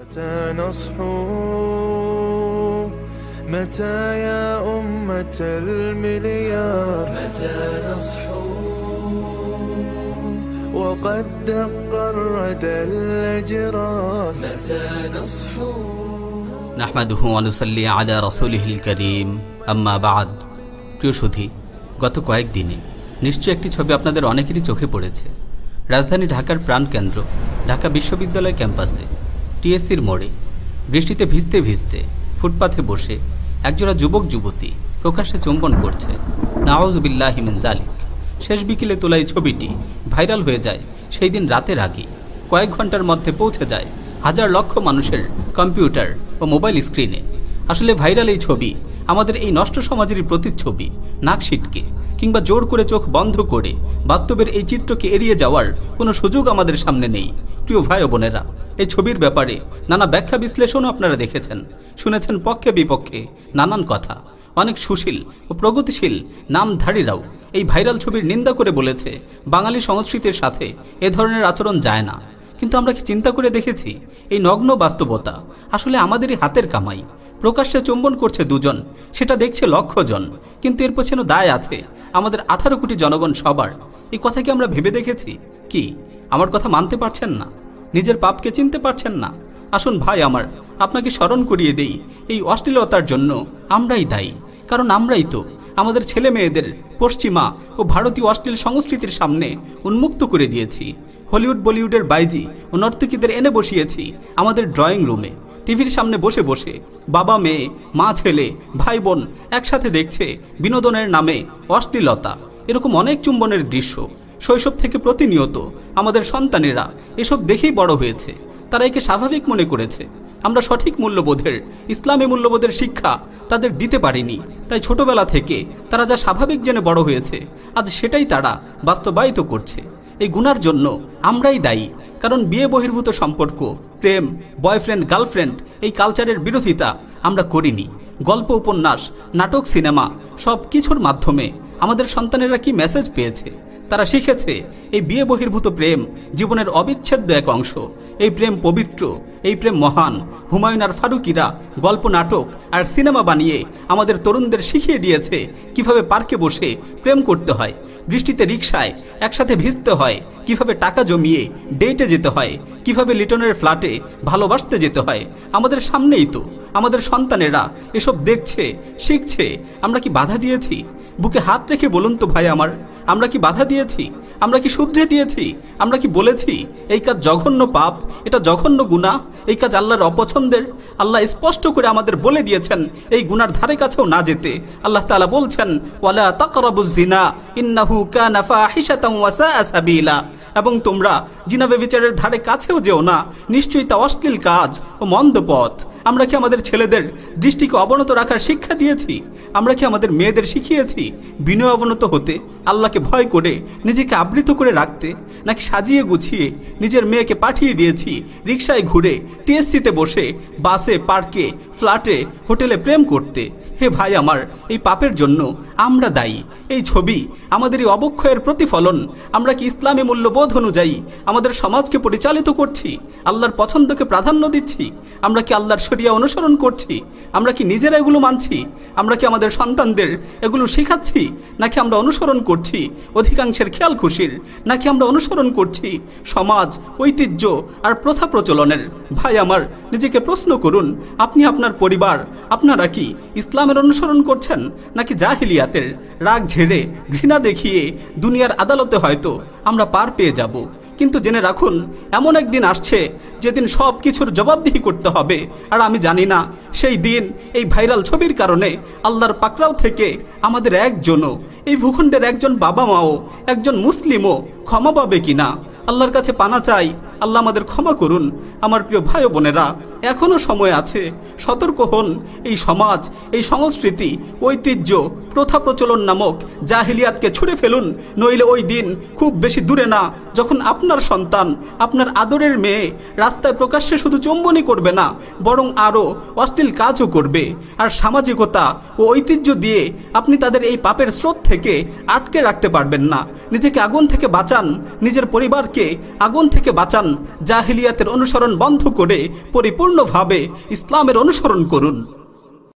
متى نصحو متى يا أمة المليار متى نصحو وقد دق الردى الأجراس متى نصحو নাহমাদুহু আনুসাল্লি আলা রসুলিহিল করিম আম্মা বাদ প্রিয় সুধী গত কয়েকদিনে নিশ্চয় একটি ছবি আপনাদের অনেকেরই চোখে পড়েছে রাজধানী ঢাকার প্রাণকেন্দ্র ঢাকা বিশ্ববিদ্যালয় ক্যাম্পাসে টিএসসির মোড়ে বৃষ্টিতে ভিজতে ভিজতে ফুটপাথে বসে একজোড়া যুবক যুবতী প্রকাশ্যে চুম্বন করছে। নাওয়াজবিল্লাহিমিন জালিক শেষ বিকেলে তোলা এই ছবিটি ভাইরাল হয়ে যায় সেই দিন রাতের আগে। কয়েক ঘণ্টার মধ্যে পৌঁছে যায় হাজার লক্ষ মানুষের কম্পিউটার ও মোবাইল স্ক্রিনে। আসলে ভাইরাল এই ছবি আমাদের এই নষ্ট সমাজেরই প্রতিচ্ছবি নাক সিটকে কিংবা জোর করে চোখ বন্ধ করে বাস্তবের এই চিত্রকে এড়িয়ে যাওয়ার কোনো সুযোগ আমাদের সামনে নেই। প্রিয় ভাই বোনেরা, এই ছবির ব্যাপারে নানা ব্যাখ্যা বিশ্লেষণও আপনারা দেখেছেন। শুনেছেন পক্ষে বিপক্ষে নানান কথা। অনেক সুশীল ও প্রগতিশীল নামধারীরাও এই ভাইরাল ছবির নিন্দা করে বলেছে, বাঙালি সংস্কৃতির সাথে এ ধরনের আচরণ যায় না। কিন্তু আমরা কি চিন্তা করে দেখেছি, এই নগ্ন বাস্তবতা আসলে আমাদেরই হাতের কামাই? প্রকাশ্যে চুম্বন করছে দুজন। সেটা দেখছে লক্ষ জন কিন্তু এর পেছনে দায় আছে। আমাদের আঠারো কোটি জনগণ সবার। এই কথা কি আমরা ভেবে দেখেছি? কি? আমার কথা মানতে পারছেন না। নিজের পাপকে চিনতে পারছেন না। আসুন ভাই আমার, আপনাকে স্মরণ করিয়ে দেই, এই অশ্লীলতার জন্য আমরাই দায়ী। কারণ আমরাই তো আমাদের ছেলে মেয়েদের পশ্চিমা ও ভারতীয় অশ্লীল সংস্কৃতির সামনে উন্মুক্ত করে দিয়েছি। হলিউড, বলিউডের বাইজি ও নর্তকীদের এনে বসিয়েছি আমাদের ড্রয়িং রুমে। টিভির সামনে বসে বসে বাবা, মেয়ে, মা, ছেলে, ভাই, বোন একসাথে দেখছে বিনোদনের নামে অশ্লীলতা। এরকম অনেক চুম্বনের দৃশ্য, শৈশব থেকে প্রতিনিয়ত আমাদের সন্তানেরা এসব দেখেই বড় হয়েছে। তারা একে স্বাভাবিক মনে করেছে। আমরা সঠিক মূল্যবোধের, ইসলামী মূল্যবোধের শিক্ষা তাদের দিতে পারিনি। তাই ছোটবেলা থেকে তারা যা স্বাভাবিক জেনে বড় হয়েছে, আজ সেটাই তারা বাস্তবায়িত করছে। এই গুনার জন্য আমরাই দায়ী। কারণ বিয়ে বহির্ভূত সম্পর্ক, প্রেম, বয়ফ্রেন্ড, গার্লফ্রেন্ড, এই কালচারের বিরোধিতা আমরা করিনি। গল্প, উপন্যাস, নাটক, সিনেমা, সব কিছুর মাধ্যমে আমাদের সন্তানেরা কি মেসেজ পেয়েছে? তারা শিখেছে, এই বিয়ে বহির্ভূত প্রেম জীবনের অবিচ্ছেদ্য এক অংশ। এই প্রেম পবিত্র, এই প্রেম মহান। হুমায়ুন আর ফারুকিরা গল্প, নাটক আর সিনেমা বানিয়ে আমাদের তরুণদের শিখিয়ে দিয়েছে কীভাবে পার্কে বসে প্রেম করতে হয়। বৃষ্টিতে রিক্সায় একসাথে ভিজতে হয়। কীভাবে টাকা জমিয়ে ডেটে যেতে হয়, কীভাবে লিটনের ফ্ল্যাটে ভালোবাসতে যেতে হয়, আমাদের সামনেই তো, আমাদের সন্তানেরা এসব দেখছে, শিখছে, আমরা কি বাধা দিয়েছি? বুকে হাত রেখে বলুন তো ভাই আমার, আমরা কি বাধা দিয়েছি? আমরা কি শুধরে দিয়েছি? আমরা কি বলেছি? এই কাজ জঘন্য পাপ, এটা জঘন্য গুণা এই কাজ আল্লাহর অপছন্দের। আল্লাহ স্পষ্ট করে আমাদের বলে দিয়েছেন, এই গুনার ধারে কাছেও না যেতে। আল্লাহ তাআলা বলছেন, ওয়ালা তাকরাবুজ জিনা, ইন্নাহু কানা ফাহিশাতাও ওয়া সাআ সাবিলা। এবং তোমরা জিনাবে বিচারের ধারে কাছেও যেও না। নিশ্চয়ই তা অশ্লীল কাজ ও মন্দ পথ। আমরা কি আমাদের ছেলেদের দৃষ্টিকে অবনত রাখার শিক্ষা দিয়েছি? আমরা কি আমাদের মেয়েদের শিখিয়েছি বিনয় অবনত হতে, আল্লাহকে ভয় করে, নিজেকে আবৃত করে রাখতে, নাকি সাজিয়ে গুছিয়ে নিজের মেয়েকে পাঠিয়ে দিয়েছি রিক্সায় ঘুরে টিএসসিতে বসে, বাসে, পার্কে, ফ্ল্যাটে, হোটেলে প্রেম করতে? হে ভাই আমার, এই পাপের জন্য আমরা দায়ী। এই ছবি আমাদের এই অবক্ষয়ের প্রতিফলন। আমরা কি ইসলামী মূল্যবোধ অনুযায়ী আমাদের সমাজকে পরিচালিত করছি? আল্লাহর পছন্দকে প্রাধান্য দিচ্ছি? আমরা কি আল্লাহর শরিয়া অনুসরণ করছি? আমরা কি নিজেরা এগুলো মানছি? আমরা কি আমাদের সন্তানদের এগুলো শেখাচ্ছি? নাকি আমরা অনুসরণ করছি? অধিকাংশের খেয়াল খুশির। নাকি আমরা অনুসরণ করছি? সমাজ, ঐতিহ্য আর প্রথা প্রচলনের। ভাই আমার, নিজেকে প্রশ্ন করুন, আপনি আপনার পরিবার, আপনারা কি ইসলামের অনুসরণ করছেন? নাকি জাহিলিয়াতের? রাগ ঝেড়ে, ঘৃণা দেখিয়ে দুনিয়ার আদালতে হয়তো আমরা পার পেয়ে যাব। কিন্তু জেনে রাখুন, এমন একদিন আসছে যেদিন সব কিছুর জবাবদিহি করতে হবে। আর আমি জানি না, সেই দিন, এই ভাইরাল ছবির কারণে আল্লাহর পাকড়াও থেকে আমাদের একজনও, এই ভূখণ্ডের একজন বাবা মাও একজন মুসলিমও ক্ষমা পাবে কিনা? আল্লাহর কাছে পানা চাই, আল্লাহ আমাদের ক্ষমা করুন। আমার প্রিয় ভাই বোনেরা এখনও সময় আছে। সতর্ক হন। এই সমাজ, এই সংস্কৃতি, ঐতিহ্য, প্রথা প্রচলন নামক জাহিলিয়াতকে ছুড়ে ফেলুন, নইলে ওই দিন খুব বেশি দূরে না। যখন আপনার সন্তান, আপনার আদরের মেয়ে রাস্তায় প্রকাশ্যে শুধু চুম্বনই করবে না, বরং আরও অশ্লীল কাজও করবে। আর সামাজিকতা ও ঐতিহ্য দিয়ে আপনি তাদের এই পাপের স্রোত থেকে আটকে রাখতে পারবেন না। নিজেকে আগুন থেকে বাঁচান, নিজের পরিবারকে আগুন থেকে বাঁচান, জাহিলিয়াতের অনুসরণ বন্ধ করে পরিপূর্ণভাবে ইসলামের অনুসরণ করুন।